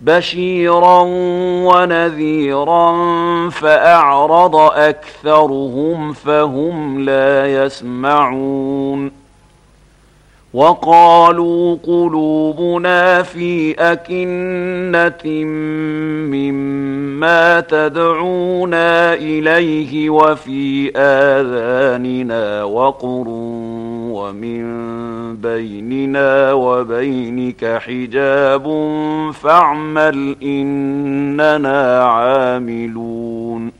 بشيرا ونذيرا فاعرض اكثرهم فهم لا يسمعون وقالوا قلوبنا في اكنه مما تدعونا اليه وفي اذاننا وقر ومن بيننا وبينك حجاب فاعمل إننا عاملون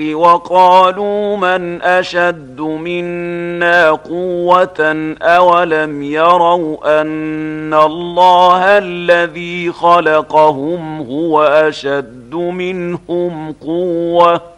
وقالوا من أشد منا قوة أولم يروا أن الله الذي خلقهم هو أشد منهم قوة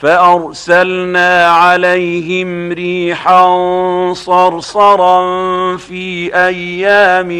فأرسلنا عليهم ريحا صرصرا في أيام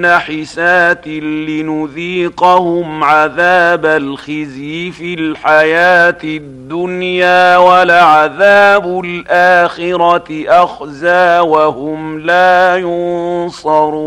نحسات لنذيقهم عذاب الخزي في الحياة الدنيا ولعذاب الآخرة أخزى وهم لا ينصرون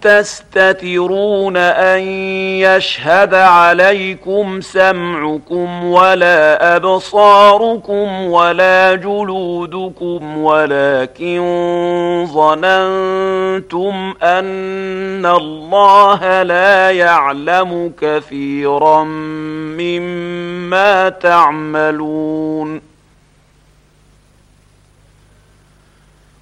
تستترون أن يشهد عليكم سمعكم ولا أبصاركم ولا جلودكم ولكن ظننتم أن الله لا يعلم كثيرا مما تعملون.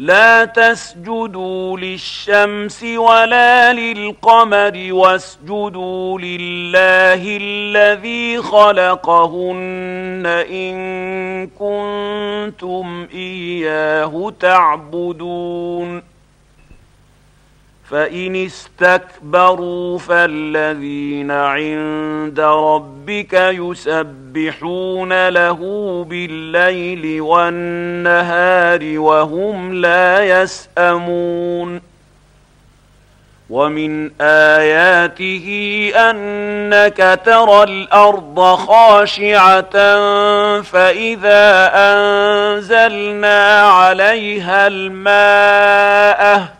لا تسجدوا للشمس ولا للقمر واسجدوا لله الذي خلقهن إن كنتم إياه تعبدون. فإن استكبروا فالذين عند ربك يسبحون له بالليل والنهار وهم لا يسأمون ومن آياته أنك ترى الأرض خاشعة فإذا أنزلنا عليها الماء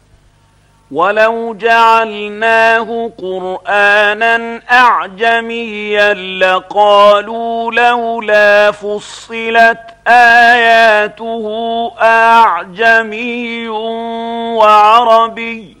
ولو جعلناه قرانا اعجميا لقالوا لولا فصلت اياته اعجمي وعربي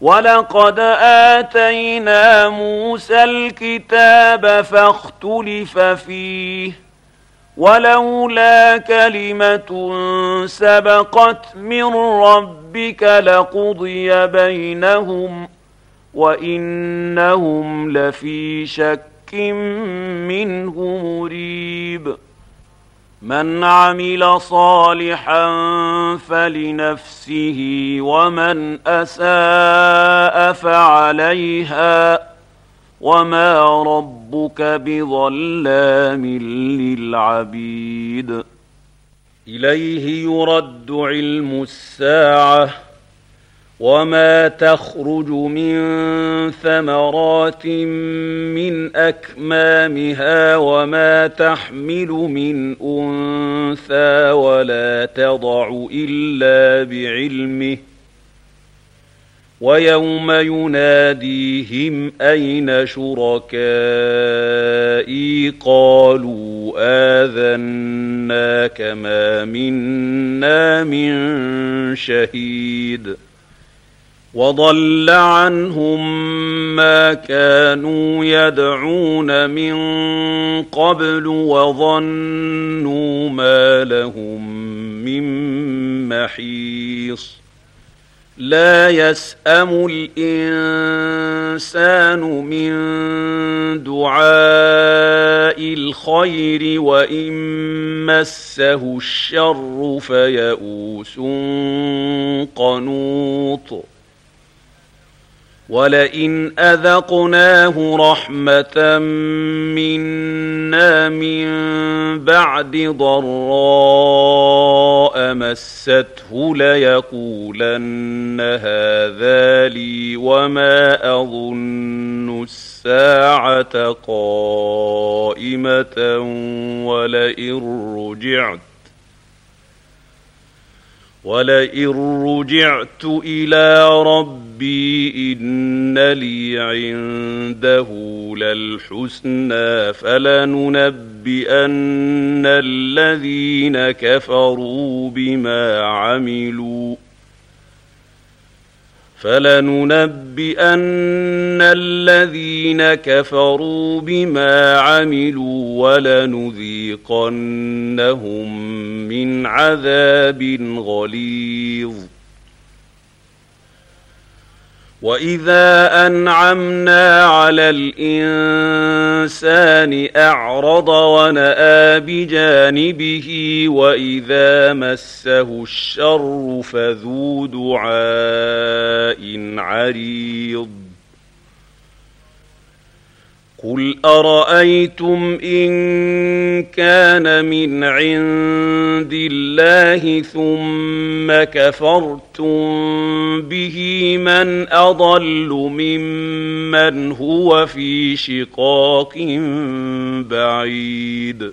ولقد آتينا موسى الكتاب فاختلف فيه ولولا كلمة سبقت من ربك لقضي بينهم وإنهم لفي شك منه مريب من عمل صالحا فلنفسه ومن أساء فعليها وما ربك بظلام للعبيد. إليه يرد علم الساعة. وما تخرج من ثمرات من اكمامها وما تحمل من انثى ولا تضع الا بعلمه ويوم يناديهم اين شركائي قالوا اذناك ما منا من شهيد وضل عنهم ما كانوا يدعون من قبل وظنوا ما لهم من محيص. لا يسأم الإنسان من دعاء الخير وإن مسه الشر فيئوس قنوط. ولئن اذقناه رحمه منا من بعد ضراء مسته ليقولن هذا لي وما اظن الساعة قائمه ولئن رجعت ولئن رجعت إلى ربي ان لي عنده للحسنى فلننبئن الذين كفروا بما عملوا فلننبئن الذين كفروا بما عملوا ولنذيقنهم من عذاب غليظ واذا انعمنا على الانسان اعرض وناى بجانبه واذا مسه الشر فذو دعاء عريض قل ارايتم ان كان من عند الله ثم كفرتم به من اضل ممن هو في شقاق بعيد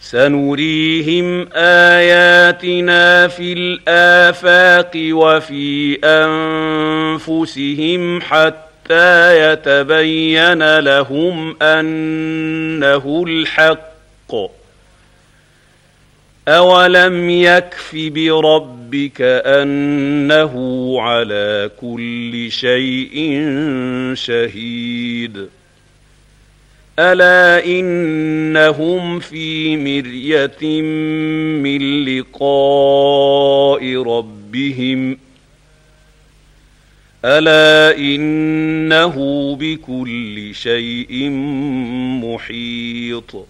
سنريهم اياتنا في الافاق وفي انفسهم حتى حتى يتبين لهم انه الحق. اولم يكف بربك انه على كل شيء شهيد. الا انهم في مريه من لقاء ربهم الا انه بكل شيء محيط